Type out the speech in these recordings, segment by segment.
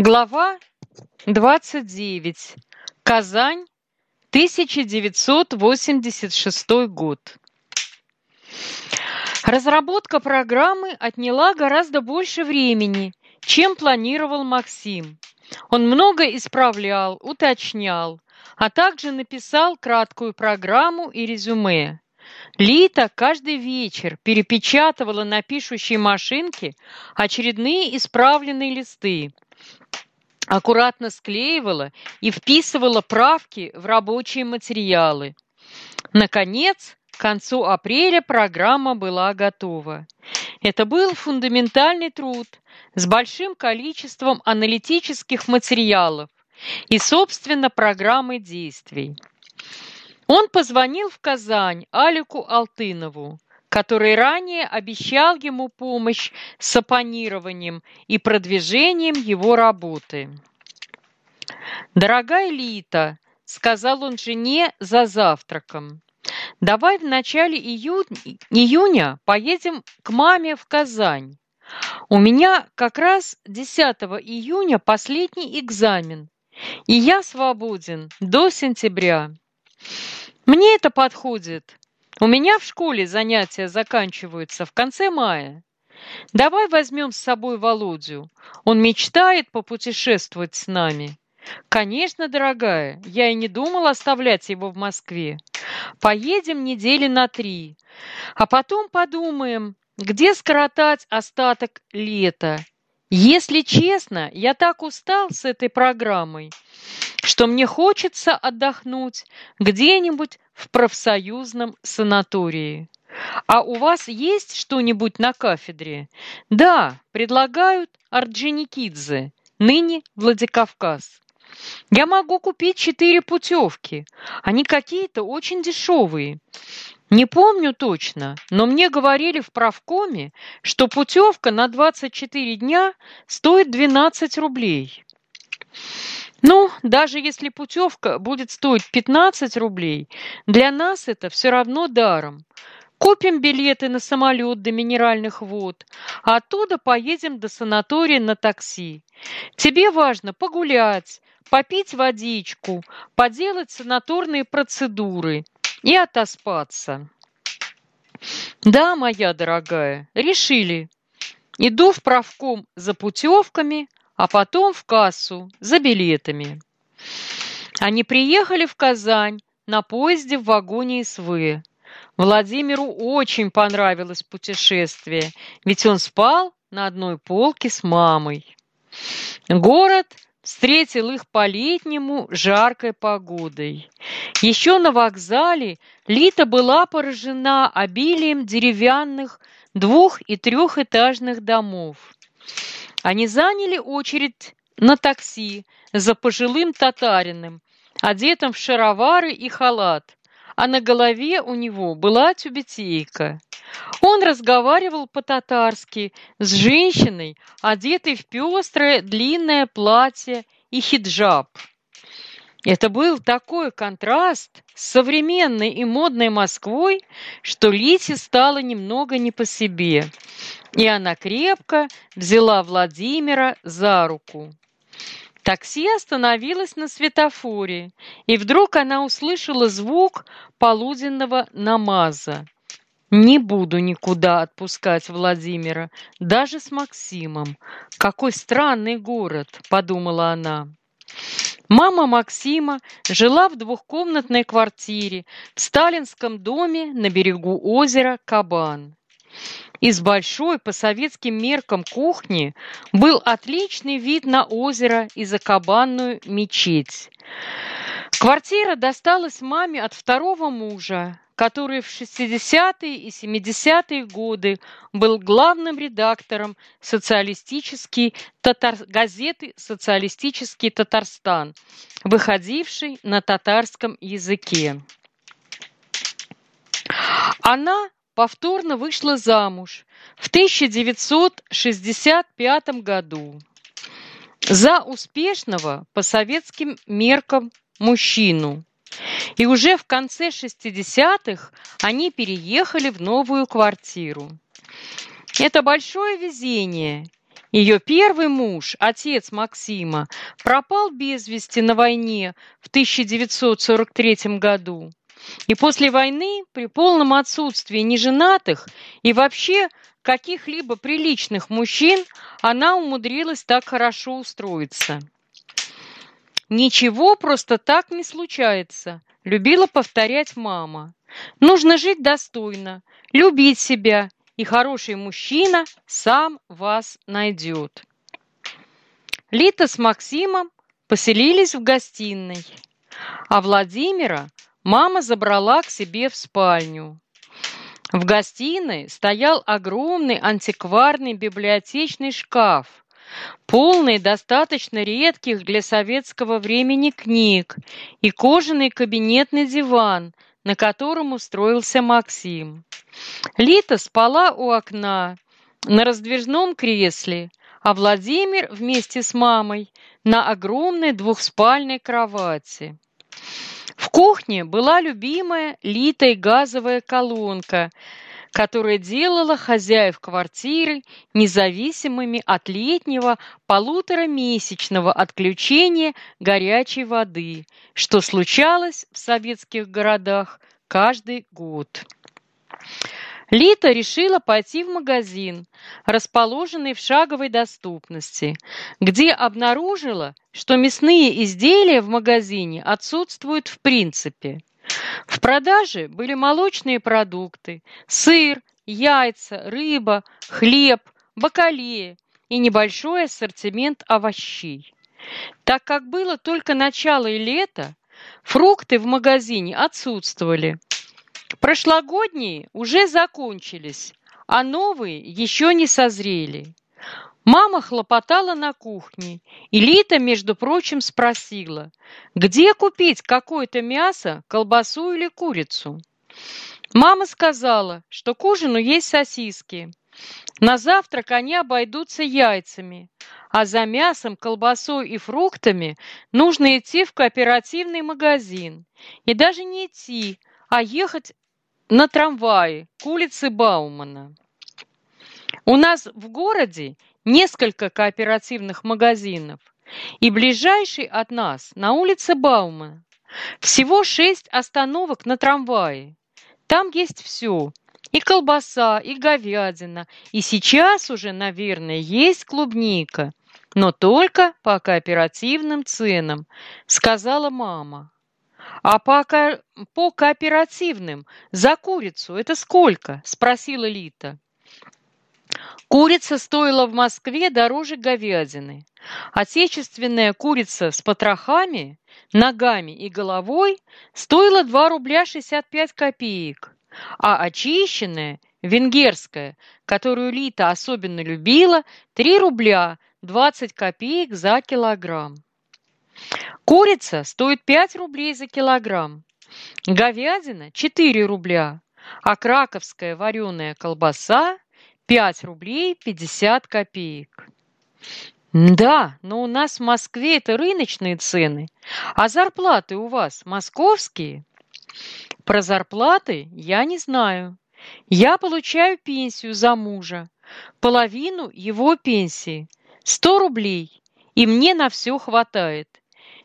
Глава 29. Казань, 1986 год. Разработка программы отняла гораздо больше времени, чем планировал Максим. Он много исправлял, уточнял, а также написал краткую программу и резюме. Лита каждый вечер перепечатывала на пишущей машинке очередные исправленные листы, аккуратно склеивала и вписывала правки в рабочие материалы. Наконец, к концу апреля программа была готова. Это был фундаментальный труд с большим количеством аналитических материалов и, собственно, программы действий. Он позвонил в Казань Алику Алтынову, который ранее обещал ему помощь с оппонированием и продвижением его работы. «Дорогая Лита», — сказал он жене за завтраком, — «давай в начале ию... июня поедем к маме в Казань. У меня как раз 10 июня последний экзамен, и я свободен до сентября. Мне это подходит, у меня в школе занятия заканчиваются в конце мая. Давай возьмем с собой Володю. Он мечтает попутешествовать с нами. Конечно, дорогая, я и не думал оставлять его в Москве. Поедем недели на три, а потом подумаем, где скоротать остаток лета. Если честно, я так устал с этой программой, что мне хочется отдохнуть где-нибудь в профсоюзном санатории. А у вас есть что-нибудь на кафедре? Да, предлагают Орджоникидзе, ныне Владикавказ. Я могу купить четыре путевки. Они какие-то очень дешевые. Не помню точно, но мне говорили в правкоме, что путевка на 24 дня стоит 12 рублей. Ну, даже если путевка будет стоить 15 рублей, для нас это все равно даром. Купим билеты на самолет до Минеральных вод, а оттуда поедем до санатория на такси. Тебе важно погулять, попить водичку, поделать санаторные процедуры и отоспаться. Да, моя дорогая, решили. Иду в правком за путевками, а потом в кассу за билетами. Они приехали в Казань на поезде в вагоне СВ. Владимиру очень понравилось путешествие, ведь он спал на одной полке с мамой. Город встретил их по-летнему жаркой погодой. Еще на вокзале Лита была поражена обилием деревянных двух- и трехэтажных домов. Они заняли очередь на такси за пожилым татарином, одетым в шаровары и халат, а на голове у него была тюбетейка. Он разговаривал по-татарски с женщиной, одетой в пестрое длинное платье и хиджаб. Это был такой контраст с современной и модной Москвой, что Лите стало немного не по себе и она крепко взяла Владимира за руку. Такси остановилось на светофоре, и вдруг она услышала звук полуденного намаза. «Не буду никуда отпускать Владимира, даже с Максимом. Какой странный город!» – подумала она. Мама Максима жила в двухкомнатной квартире в сталинском доме на берегу озера Кабан. Из большой по советским меркам кухни был отличный вид на озеро и закабанную мечеть. Квартира досталась маме от второго мужа, который в 60-е и 70-е годы был главным редактором социалистической татар... газеты «Социалистический Татарстан», выходившей на татарском языке. Она повторно вышла замуж в 1965 году за успешного по советским меркам мужчину. И уже в конце 60-х они переехали в новую квартиру. Это большое везение Ее первый муж, отец Максима, пропал без вести на войне в 1943 году. И после войны, при полном отсутствии неженатых и вообще каких-либо приличных мужчин, она умудрилась так хорошо устроиться. «Ничего просто так не случается», — любила повторять мама. «Нужно жить достойно, любить себя, и хороший мужчина сам вас найдет». Лита с Максимом поселились в гостиной, а Владимира мама забрала к себе в спальню. В гостиной стоял огромный антикварный библиотечный шкаф, полный достаточно редких для советского времени книг и кожаный кабинетный диван, на котором устроился Максим. Лита спала у окна на раздвижном кресле, а Владимир вместе с мамой на огромной двухспальной кровати. В кухне была любимая литая газовая колонка, которая делала хозяев квартиры независимыми от летнего полуторамесячного отключения горячей воды, что случалось в советских городах каждый год. Лита решила пойти в магазин, расположенный в шаговой доступности, где обнаружила, что мясные изделия в магазине отсутствуют в принципе. В продаже были молочные продукты, сыр, яйца, рыба, хлеб, бакалея и небольшой ассортимент овощей. Так как было только начало лета, фрукты в магазине отсутствовали. Прошлогодние уже закончились, а новые еще не созрели. Мама хлопотала на кухне, и Лита, между прочим, спросила, где купить какое-то мясо, колбасу или курицу. Мама сказала, что к ужину есть сосиски. На завтрак они обойдутся яйцами, а за мясом, колбасой и фруктами нужно идти в кооперативный магазин. И даже не идти, а ехать на трамвае к улице Баумана. У нас в городе несколько кооперативных магазинов, и ближайший от нас на улице Баумана. Всего шесть остановок на трамвае. Там есть все. И колбаса, и говядина. И сейчас уже, наверное, есть клубника. Но только по кооперативным ценам, сказала мама. «А по, ко по кооперативным за курицу это сколько?» – спросила Лита. Курица стоила в Москве дороже говядины. Отечественная курица с потрохами, ногами и головой стоила 2 рубля 65 копеек, а очищенная, венгерская, которую Лита особенно любила, 3 рубля 20 копеек за килограмм. Курица стоит 5 рублей за килограмм, говядина 4 рубля, а краковская вареная колбаса 5 рублей 50 копеек. Да, но у нас в Москве это рыночные цены, а зарплаты у вас московские? Про зарплаты я не знаю. Я получаю пенсию за мужа, половину его пенсии, 100 рублей, и мне на все хватает.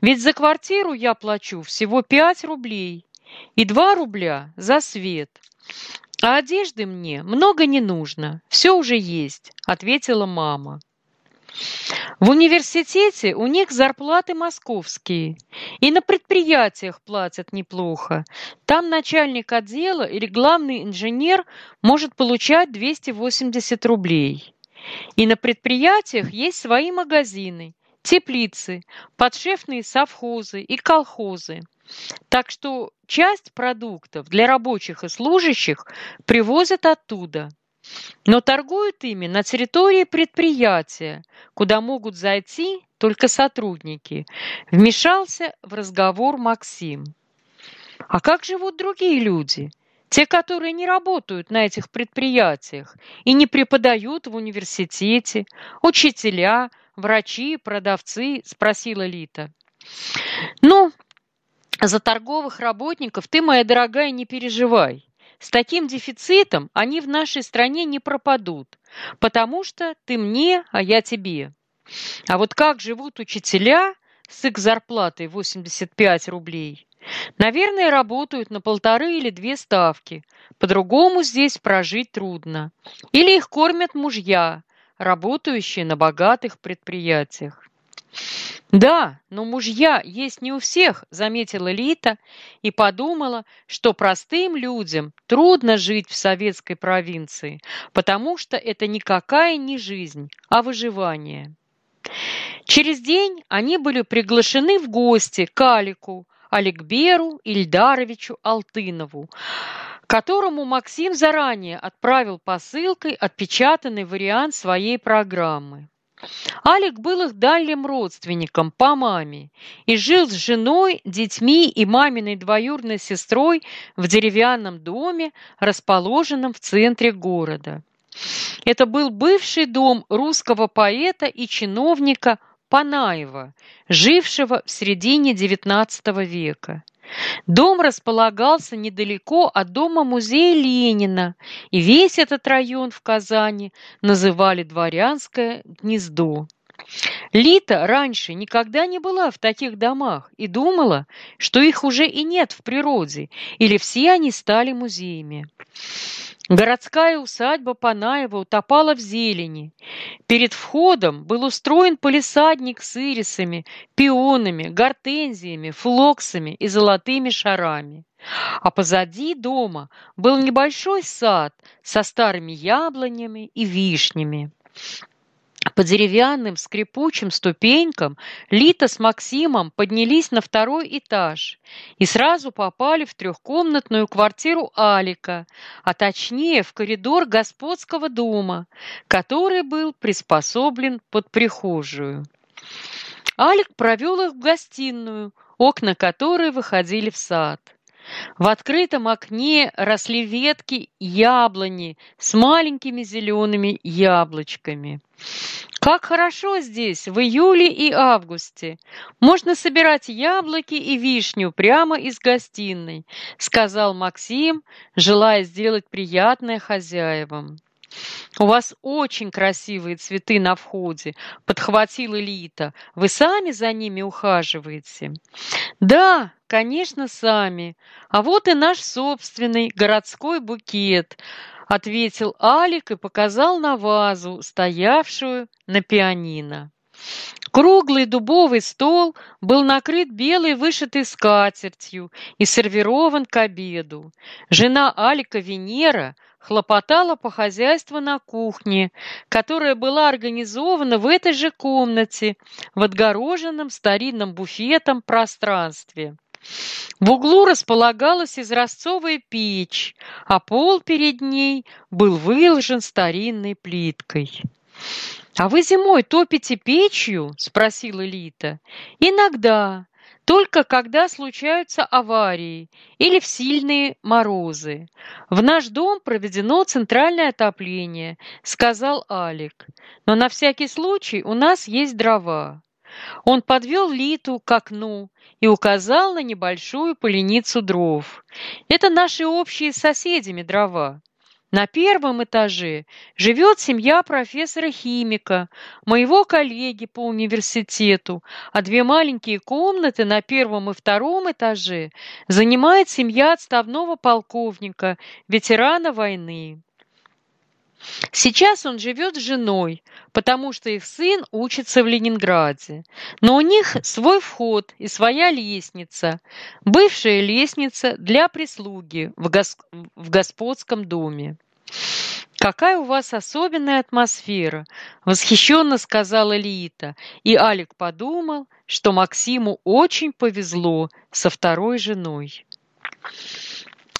Ведь за квартиру я плачу всего 5 рублей и 2 рубля за свет. А одежды мне много не нужно, все уже есть, ответила мама. В университете у них зарплаты московские, и на предприятиях платят неплохо. Там начальник отдела или главный инженер может получать 280 рублей. И на предприятиях есть свои магазины, теплицы, подшефные совхозы и колхозы. Так что часть продуктов для рабочих и служащих привозят оттуда. Но торгуют ими на территории предприятия, куда могут зайти только сотрудники. Вмешался в разговор Максим. А как живут другие люди? Те, которые не работают на этих предприятиях и не преподают в университете, учителя, врачи, продавцы, спросила Лита. Ну, за торговых работников ты, моя дорогая, не переживай. с таким дефицитом они в нашей стране не пропадут, потому что ты мне, а я тебе. А вот как живут учителя с их зарплатой 85 рублей? Наверное, работают на полторы или две ставки. По-другому здесь прожить трудно. Или их кормят мужья, работающие на богатых предприятиях. «Да, но мужья есть не у всех», — заметила Лита и подумала, что простым людям трудно жить в советской провинции, потому что это никакая не жизнь, а выживание. Через день они были приглашены в гости к Алику, Аликберу Ильдаровичу Алтынову, которому Максим заранее отправил посылкой отпечатанный вариант своей программы. Алик был их дальним родственником по маме и жил с женой, детьми и маминой двоюродной сестрой в деревянном доме, расположенном в центре города. Это был бывший дом русского поэта и чиновника Панаева, жившего в середине XIX века. Дом располагался недалеко от дома-музея Ленина, и весь этот район в Казани называли «Дворянское гнездо». Лита раньше никогда не была в таких домах и думала, что их уже и нет в природе, или все они стали музеями. Городская усадьба Панаева утопала в зелени. Перед входом был устроен полисадник с ирисами, пионами, гортензиями, флоксами и золотыми шарами. А позади дома был небольшой сад со старыми яблонями и вишнями. По деревянным скрипучим ступенькам Лита с Максимом поднялись на второй этаж и сразу попали в трехкомнатную квартиру Алика, а точнее в коридор господского дома, который был приспособлен под прихожую. Алик провел их в гостиную, окна которой выходили в сад. В открытом окне росли ветки яблони с маленькими зелеными яблочками. Как хорошо здесь в июле и августе. Можно собирать яблоки и вишню прямо из гостиной, сказал Максим, желая сделать приятное хозяевам. «У вас очень красивые цветы на входе», — подхватила Лита. «Вы сами за ними ухаживаете?» «Да, конечно, сами. А вот и наш собственный городской букет», — ответил Алик и показал на вазу, стоявшую на пианино. Круглый дубовый стол был накрыт белой вышитой скатертью и сервирован к обеду. Жена Алика Венера хлопотала по хозяйству на кухне, которая была организована в этой же комнате, в отгороженном старинным буфетом пространстве. В углу располагалась изразцовая печь, а пол перед ней был выложен старинной плиткой. «А вы зимой топите печью?» – спросила Лита. «Иногда, только когда случаются аварии или в сильные морозы. В наш дом проведено центральное отопление, сказал Алик. Но на всякий случай у нас есть дрова. Он подвел Литу к окну и указал на небольшую поленницу дров. Это наши общие с соседями дрова. На первом этаже живет семья профессора-химика, моего коллеги по университету, а две маленькие комнаты на первом и втором этаже занимает семья отставного полковника, ветерана войны. Сейчас он живет с женой, потому что их сын учится в Ленинграде. Но у них свой вход и своя лестница, бывшая лестница для прислуги в, гос в господском доме. «Какая у вас особенная атмосфера!» — восхищенно сказала Лита, и Алик подумал, что Максиму очень повезло со второй женой.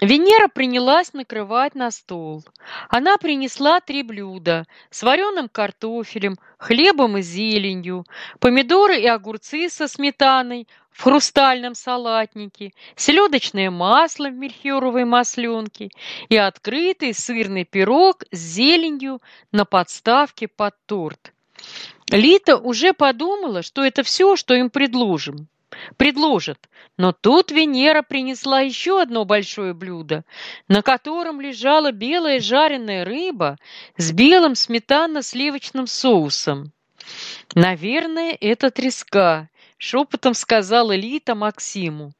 Венера принялась накрывать на стол. Она принесла три блюда с вареным картофелем, хлебом и зеленью, помидоры и огурцы со сметаной в хрустальном салатнике, селедочное масло в мельхиоровой масленке и открытый сырный пирог с зеленью на подставке под торт. Лита уже подумала, что это все, что им предложим. Предложат. Но тут Венера принесла еще одно большое блюдо, на котором лежала белая жареная рыба с белым сметанно-сливочным соусом. «Наверное, это треска», — шепотом сказала Лита Максиму.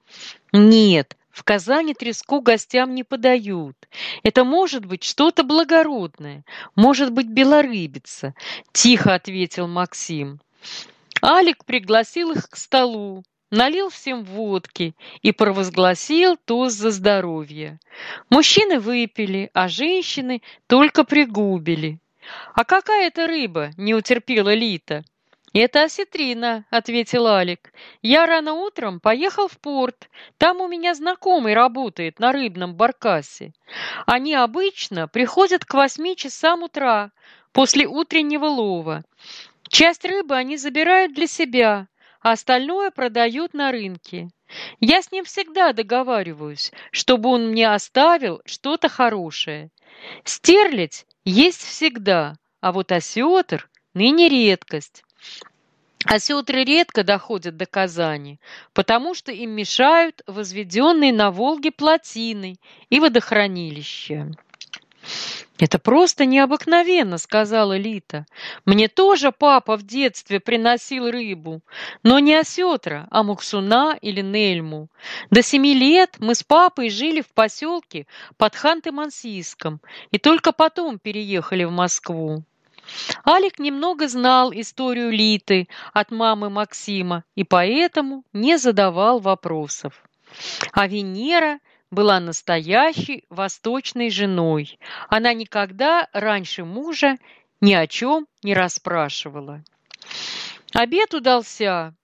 «Нет, в Казани треску гостям не подают. Это может быть что-то благородное, может быть белорыбица», — тихо ответил Максим. Алик пригласил их к столу, налил всем водки и провозгласил тост за здоровье. Мужчины выпили, а женщины только пригубили. «А какая это рыба?» — не утерпела Лита. «Это осетрина», — ответил Алик. «Я рано утром поехал в порт. Там у меня знакомый работает на рыбном баркасе. Они обычно приходят к восьми часам утра после утреннего лова. Часть рыбы они забирают для себя, а остальное продают на рынке. Я с ним всегда договариваюсь, чтобы он мне оставил что-то хорошее. Стерлядь есть всегда, а вот осетр ныне редкость. Осетры редко доходят до Казани, потому что им мешают возведенные на Волге плотины и водохранилища. «Это просто необыкновенно», — сказала Лита. «Мне тоже папа в детстве приносил рыбу, но не осетра, а муксуна или нельму. До семи лет мы с папой жили в поселке под Ханты-Мансийском и только потом переехали в Москву. Алик немного знал историю Литы от мамы Максима и поэтому не задавал вопросов. А Венера была настоящей восточной женой. Она никогда раньше мужа ни о чем не расспрашивала. Обед удался,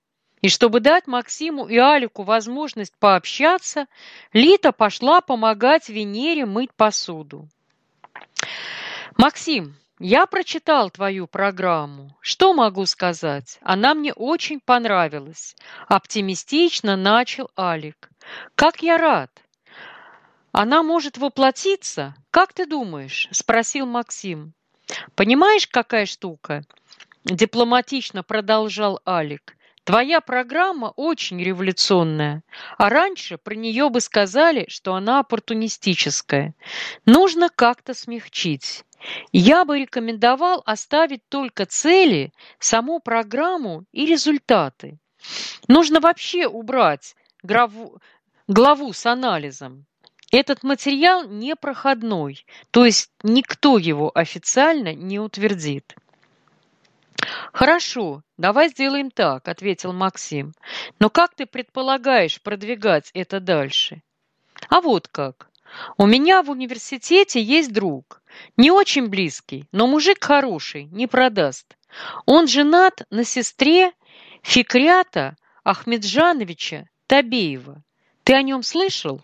и чтобы дать Максиму и Алику возможность пообщаться, Лита пошла помогать Венере мыть посуду. «Максим, я прочитал твою программу. Что могу сказать? Она мне очень понравилась. Оптимистично начал Алик. Как я рад. Она может воплотиться? Как ты думаешь? Спросил Максим. Понимаешь, какая штука? Дипломатично продолжал Алик. Твоя программа очень революционная, а раньше про нее бы сказали, что она оппортунистическая. Нужно как-то смягчить. Я бы рекомендовал оставить только цели, саму программу и результаты. Нужно вообще убрать главу, главу с анализом. Этот материал непроходной, то есть никто его официально не утвердит. «Хорошо, давай сделаем так», — ответил Максим. «Но как ты предполагаешь продвигать это дальше?» «А вот как. У меня в университете есть друг. Не очень близкий, но мужик хороший, не продаст. Он женат на сестре Фикрята Ахмеджановича Табеева. Ты о нем слышал?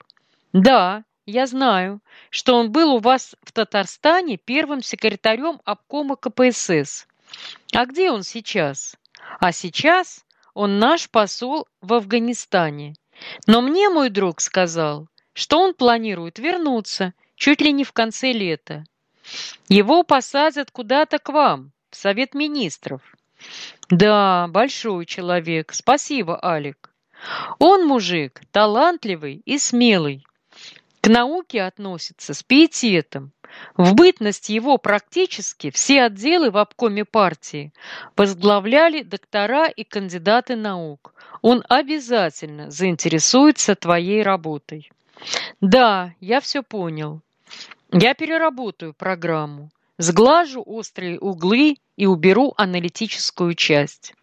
Да, я знаю, что он был у вас в Татарстане первым секретарем обкома КПСС. А где он сейчас? А сейчас он наш посол в Афганистане. Но мне мой друг сказал, что он планирует вернуться чуть ли не в конце лета. Его посадят куда-то к вам, в Совет Министров. Да, большой человек. Спасибо, Алик. Он мужик талантливый и смелый. К науке относится с пиететом. В бытность его практически все отделы в обкоме партии возглавляли доктора и кандидаты наук. Он обязательно заинтересуется твоей работой. Да, я все понял. Я переработаю программу, сглажу острые углы и уберу аналитическую часть.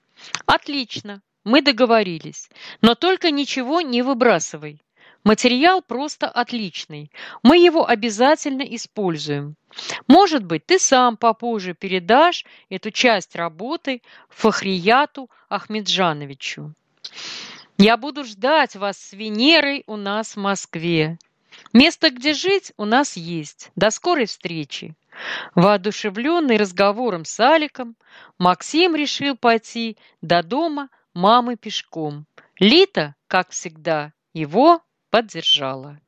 Отлично, мы договорились. Но только ничего не выбрасывай. Материал просто отличный. Мы его обязательно используем. Может быть, ты сам попозже передашь эту часть работы Фахрияту Ахмеджановичу. Я буду ждать вас с Венерой у нас в Москве. Место, где жить, у нас есть. До скорой встречи. Воодушевленный разговором с Аликом, Максим решил пойти до дома мамы пешком. Лита, как всегда, его поддержала